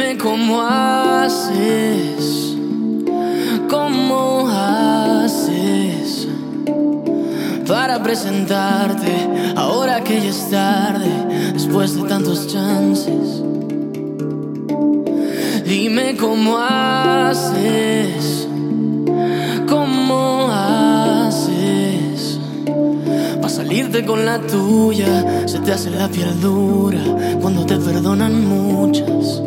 Dime cómo haces, cómo haces para presentarte ahora que ya es tarde, después de tantos chances. Dime cómo haces, cómo haces para salirte con la tuya. Se te hace la piel dura cuando te perdonan muchas.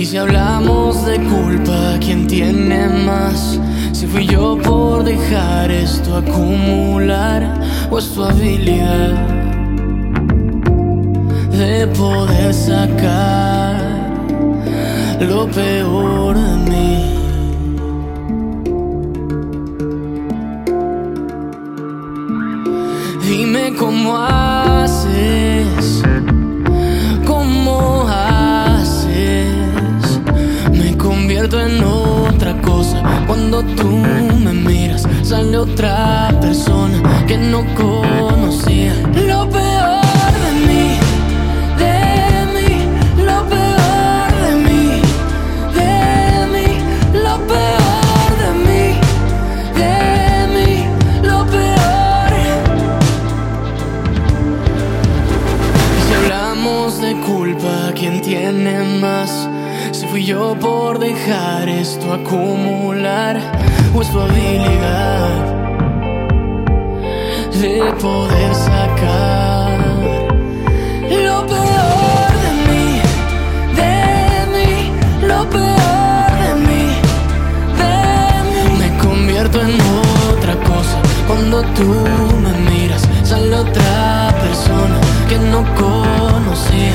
Y si hablamos de culpa, ¿quién tiene más? Si fui yo por dejar esto acumular o es tu habilidad de poder sacar lo peor de mí. Dime cómo haces, En otra cosa cuando tú me miras. Sale otra persona que no conocía. Lo peor de mí, de mí, lo peor de mí, de mí, lo peor de mí, de mí, lo peor. Si hablamos de culpa, ¿quién tiene más? Si fui yo por dejar esto acumular, o es tu habilidad de poder sacar lo peor de mí, de mí, lo peor de mí, de mí. Me convierto en otra cosa cuando tú me miras. Sale otra persona que no conocía.